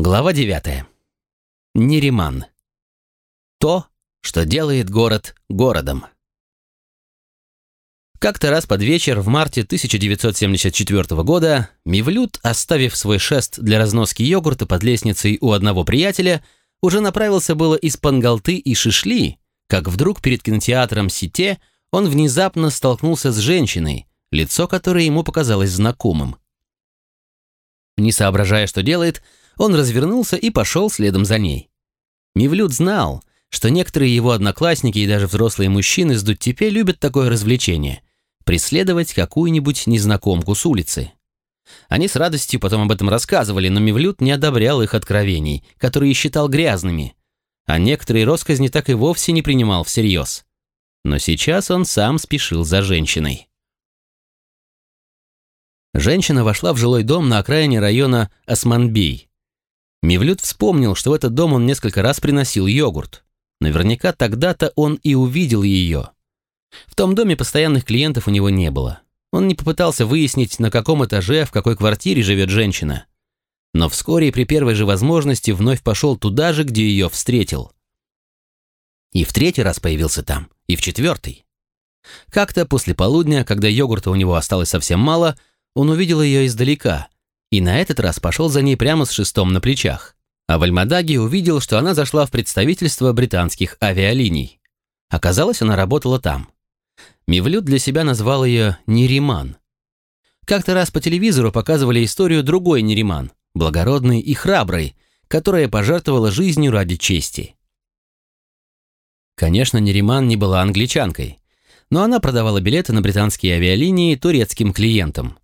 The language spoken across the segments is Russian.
Глава 9. Нериман. То, что делает город городом. Как-то раз под вечер в марте 1974 года Мивлют, оставив свой шест для разноски йогурта под лестницей у одного приятеля, уже направился было из Пангалты и Шишли, как вдруг перед кинотеатром Сите он внезапно столкнулся с женщиной, лицо которой ему показалось знакомым. Не соображая, что делает, он развернулся и пошел следом за ней. Мивлют знал, что некоторые его одноклассники и даже взрослые мужчины с Дуттепе любят такое развлечение – преследовать какую-нибудь незнакомку с улицы. Они с радостью потом об этом рассказывали, но Мивлют не одобрял их откровений, которые считал грязными, а некоторые росказни так и вовсе не принимал всерьез. Но сейчас он сам спешил за женщиной. Женщина вошла в жилой дом на окраине района Османбей, Мивлют вспомнил, что в этот дом он несколько раз приносил йогурт. Наверняка тогда-то он и увидел ее. В том доме постоянных клиентов у него не было. Он не попытался выяснить, на каком этаже, в какой квартире живет женщина. Но вскоре при первой же возможности вновь пошел туда же, где ее встретил. И в третий раз появился там, и в четвертый. Как-то после полудня, когда йогурта у него осталось совсем мало, он увидел ее издалека – и на этот раз пошел за ней прямо с шестом на плечах. А в Альмадаге увидел, что она зашла в представительство британских авиалиний. Оказалось, она работала там. Мивлют для себя назвал ее Нериман. Как-то раз по телевизору показывали историю другой Нериман, благородной и храброй, которая пожертвовала жизнью ради чести. Конечно, Нериман не была англичанкой, но она продавала билеты на британские авиалинии турецким клиентам.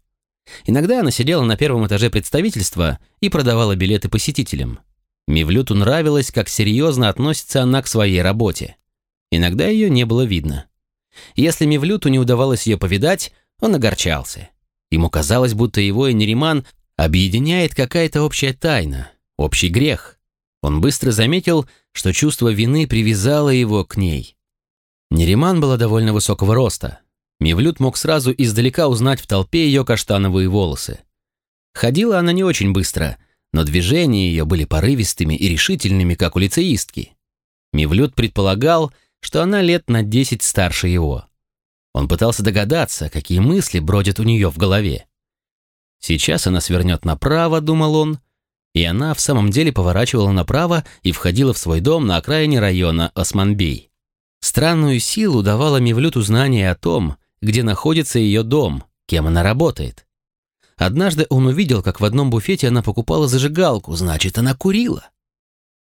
Иногда она сидела на первом этаже представительства и продавала билеты посетителям. Мивлюту нравилось, как серьезно относится она к своей работе. Иногда ее не было видно. Если Мивлюту не удавалось ее повидать, он огорчался. Ему казалось, будто его и Нериман объединяет какая-то общая тайна, общий грех. Он быстро заметил, что чувство вины привязало его к ней. Нериман была довольно высокого роста, Мивлют мог сразу издалека узнать в толпе ее каштановые волосы. Ходила она не очень быстро, но движения ее были порывистыми и решительными, как у лицеистки. Мивлют предполагал, что она лет на десять старше его. Он пытался догадаться, какие мысли бродят у нее в голове. Сейчас она свернет направо, думал он, и она в самом деле поворачивала направо и входила в свой дом на окраине района Османбей. Странную силу давала Мивлюту знание о том, где находится ее дом, кем она работает. Однажды он увидел, как в одном буфете она покупала зажигалку, значит, она курила.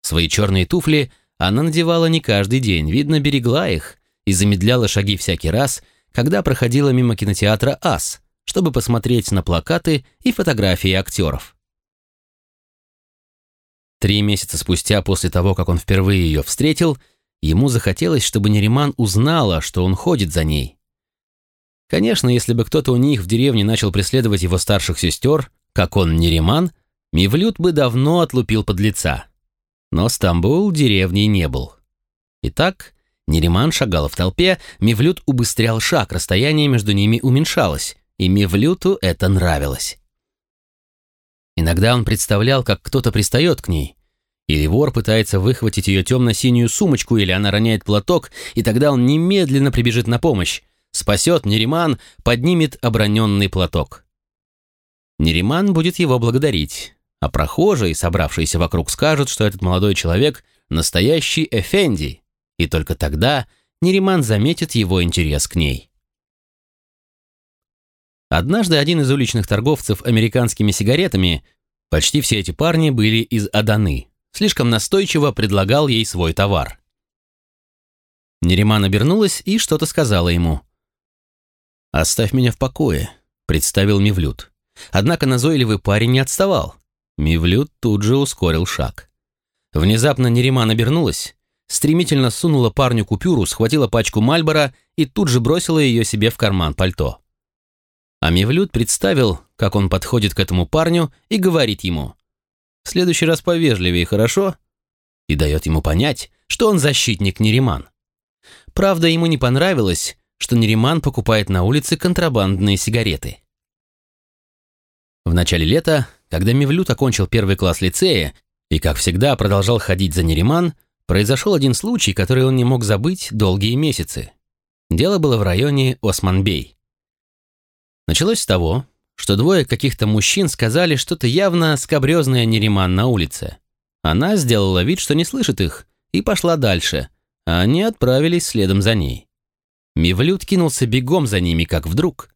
Свои черные туфли она надевала не каждый день, видно, берегла их и замедляла шаги всякий раз, когда проходила мимо кинотеатра «Ас», чтобы посмотреть на плакаты и фотографии актеров. Три месяца спустя после того, как он впервые ее встретил, ему захотелось, чтобы Нериман узнала, что он ходит за ней, Конечно, если бы кто-то у них в деревне начал преследовать его старших сестер, как он Нериман, Мивлют бы давно отлупил под лица. Но Стамбул деревней не был. Итак, Нериман шагал в толпе, Мивлют убыстрял шаг, расстояние между ними уменьшалось, и Мивлюту это нравилось. Иногда он представлял, как кто-то пристает к ней, или вор пытается выхватить ее темно-синюю сумочку, или она роняет платок, и тогда он немедленно прибежит на помощь, спасет Нериман, поднимет оброненный платок. Нериман будет его благодарить, а прохожие, собравшиеся вокруг, скажут, что этот молодой человек – настоящий Эфенди, и только тогда Нериман заметит его интерес к ней. Однажды один из уличных торговцев американскими сигаретами, почти все эти парни были из Аданы, слишком настойчиво предлагал ей свой товар. Нериман обернулась и что-то сказала ему – «Оставь меня в покое», — представил Мивлют. Однако назойливый парень не отставал. Мивлют тут же ускорил шаг. Внезапно Нериман обернулась, стремительно сунула парню купюру, схватила пачку Мальбора и тут же бросила ее себе в карман пальто. А Мивлют представил, как он подходит к этому парню и говорит ему «В следующий раз повежливее, хорошо?» и дает ему понять, что он защитник Нериман. Правда, ему не понравилось, что Нериман покупает на улице контрабандные сигареты. В начале лета, когда Мевлют окончил первый класс лицея И, как всегда, продолжал ходить за Нериман, произошел один случай, который он не мог забыть долгие месяцы. Дело было в районе Османбей. Началось с того, что двое каких-то мужчин сказали что-то явно скобрезное Нериман на улице. Она сделала вид, что не слышит их, и пошла дальше, а они отправились следом за ней. Мивлют кинулся бегом за ними, как вдруг.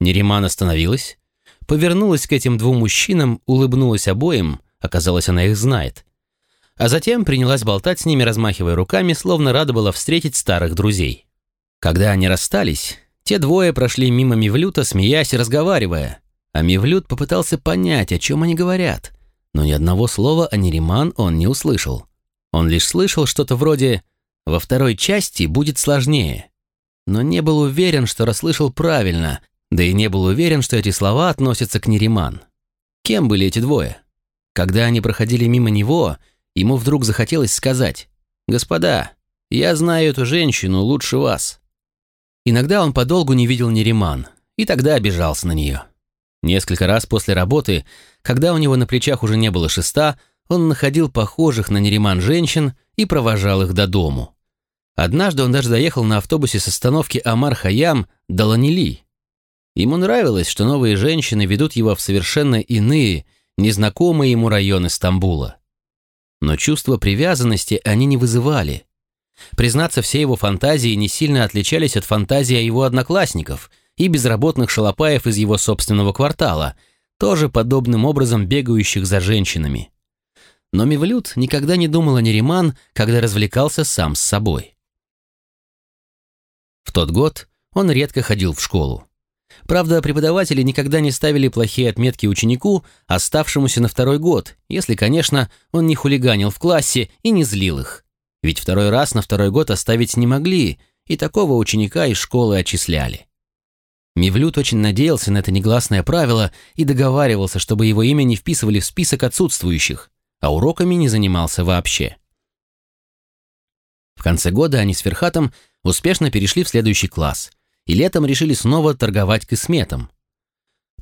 Нериман остановилась, повернулась к этим двум мужчинам, улыбнулась обоим, оказалось, она их знает. А затем принялась болтать с ними, размахивая руками, словно рада была встретить старых друзей. Когда они расстались, те двое прошли мимо Мивлюта, смеясь и разговаривая, а Мивлют попытался понять, о чем они говорят, но ни одного слова о Нериман он не услышал. Он лишь слышал что-то вроде «во второй части будет сложнее», но не был уверен, что расслышал правильно, да и не был уверен, что эти слова относятся к Нериман. Кем были эти двое? Когда они проходили мимо него, ему вдруг захотелось сказать «Господа, я знаю эту женщину лучше вас». Иногда он подолгу не видел Нериман, и тогда обижался на нее. Несколько раз после работы, когда у него на плечах уже не было шеста, он находил похожих на Нериман женщин и провожал их до дому. Однажды он даже доехал на автобусе с остановки Амар-Хаям до Ланили. Ему нравилось, что новые женщины ведут его в совершенно иные, незнакомые ему районы Стамбула. Но чувство привязанности они не вызывали. Признаться, все его фантазии не сильно отличались от фантазии его одноклассников и безработных шалопаев из его собственного квартала, тоже подобным образом бегающих за женщинами. Но Мивлют никогда не думал о Нериман, когда развлекался сам с собой. Тот год он редко ходил в школу. Правда, преподаватели никогда не ставили плохие отметки ученику, оставшемуся на второй год, если, конечно, он не хулиганил в классе и не злил их. Ведь второй раз на второй год оставить не могли, и такого ученика из школы отчисляли. Мивлют очень надеялся на это негласное правило и договаривался, чтобы его имя не вписывали в список отсутствующих, а уроками не занимался вообще. В конце года они с Ферхатом успешно перешли в следующий класс и летом решили снова торговать кисметом.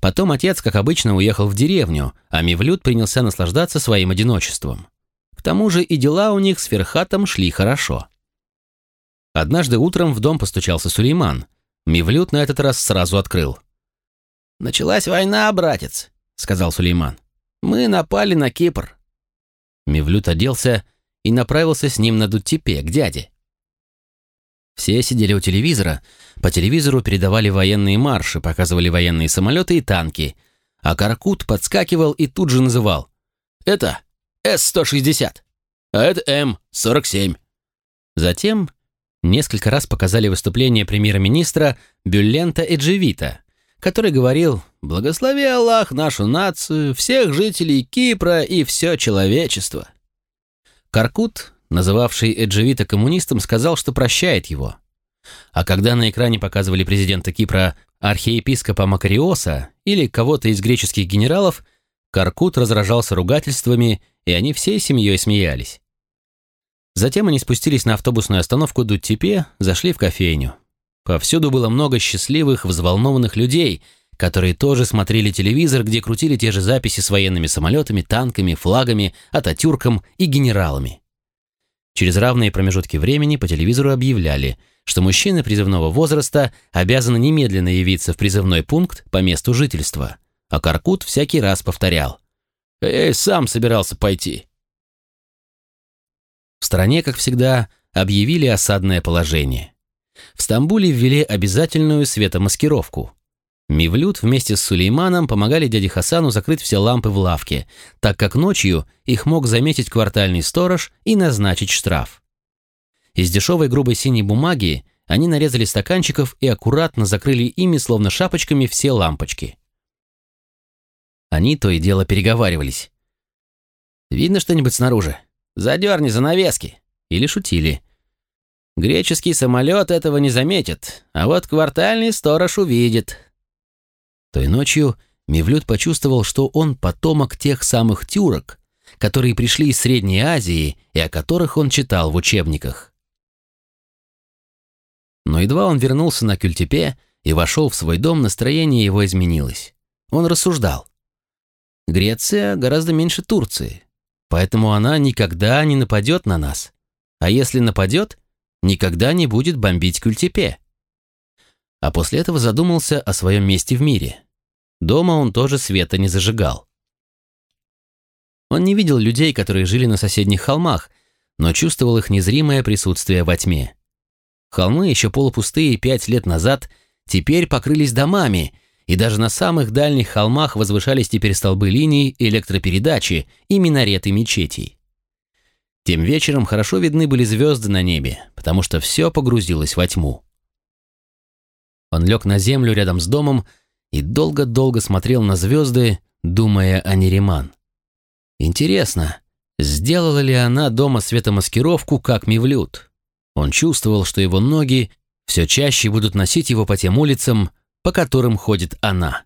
Потом отец, как обычно, уехал в деревню, а Мивлют принялся наслаждаться своим одиночеством. К тому же и дела у них с Ферхатом шли хорошо. Однажды утром в дом постучался Сулейман. Мивлют на этот раз сразу открыл. «Началась война, братец», — сказал Сулейман. «Мы напали на Кипр». Мивлют оделся и направился с ним на Дуттепе, к дяде. Все сидели у телевизора, по телевизору передавали военные марши, показывали военные самолеты и танки, а Каркут подскакивал и тут же называл. «Это С-160, а это М-47». Затем несколько раз показали выступление премьер-министра Бюллента Эджевита, который говорил «Благослови Аллах нашу нацию, всех жителей Кипра и все человечество». Каркут называвший Эджевита коммунистом, сказал, что прощает его. А когда на экране показывали президента Кипра архиепископа Макариоса или кого-то из греческих генералов, Каркут разражался ругательствами, и они всей семьей смеялись. Затем они спустились на автобусную остановку Дуттепе, зашли в кофейню. Повсюду было много счастливых, взволнованных людей, которые тоже смотрели телевизор, где крутили те же записи с военными самолетами, танками, флагами, ататюрком и генералами. Через равные промежутки времени по телевизору объявляли, что мужчины призывного возраста обязаны немедленно явиться в призывной пункт по месту жительства, а Каркут всякий раз повторял. «Эй, сам собирался пойти». В стране, как всегда, объявили осадное положение. В Стамбуле ввели обязательную светомаскировку – Мивлют вместе с Сулейманом помогали дяде Хасану закрыть все лампы в лавке, так как ночью их мог заметить квартальный сторож и назначить штраф. Из дешевой грубой синей бумаги они нарезали стаканчиков и аккуратно закрыли ими, словно шапочками, все лампочки. Они то и дело переговаривались. «Видно что-нибудь снаружи? Задерни занавески!» Или шутили. «Греческий самолет этого не заметит, а вот квартальный сторож увидит. Той ночью Мевлюд почувствовал, что он потомок тех самых тюрок, которые пришли из Средней Азии и о которых он читал в учебниках. Но едва он вернулся на Кюльтепе и вошел в свой дом, настроение его изменилось. Он рассуждал. Греция гораздо меньше Турции. поэтому она никогда не нападет на нас. А если нападет, никогда не будет бомбить Кюльтепе. А после этого задумался о своем месте в мире. Дома он тоже света не зажигал. Он не видел людей, которые жили на соседних холмах, но чувствовал их незримое присутствие во тьме. Холмы, еще полупустые пять лет назад, теперь покрылись домами, и даже на самых дальних холмах возвышались теперь столбы линий электропередачи и минареты мечетей. Тем вечером хорошо видны были звезды на небе, потому что все погрузилось во тьму. Он лег на землю рядом с домом и долго-долго смотрел на звезды, думая о Нериман. Интересно, сделала ли она дома светомаскировку, как Мивлют? Он чувствовал, что его ноги все чаще будут носить его по тем улицам, по которым ходит она.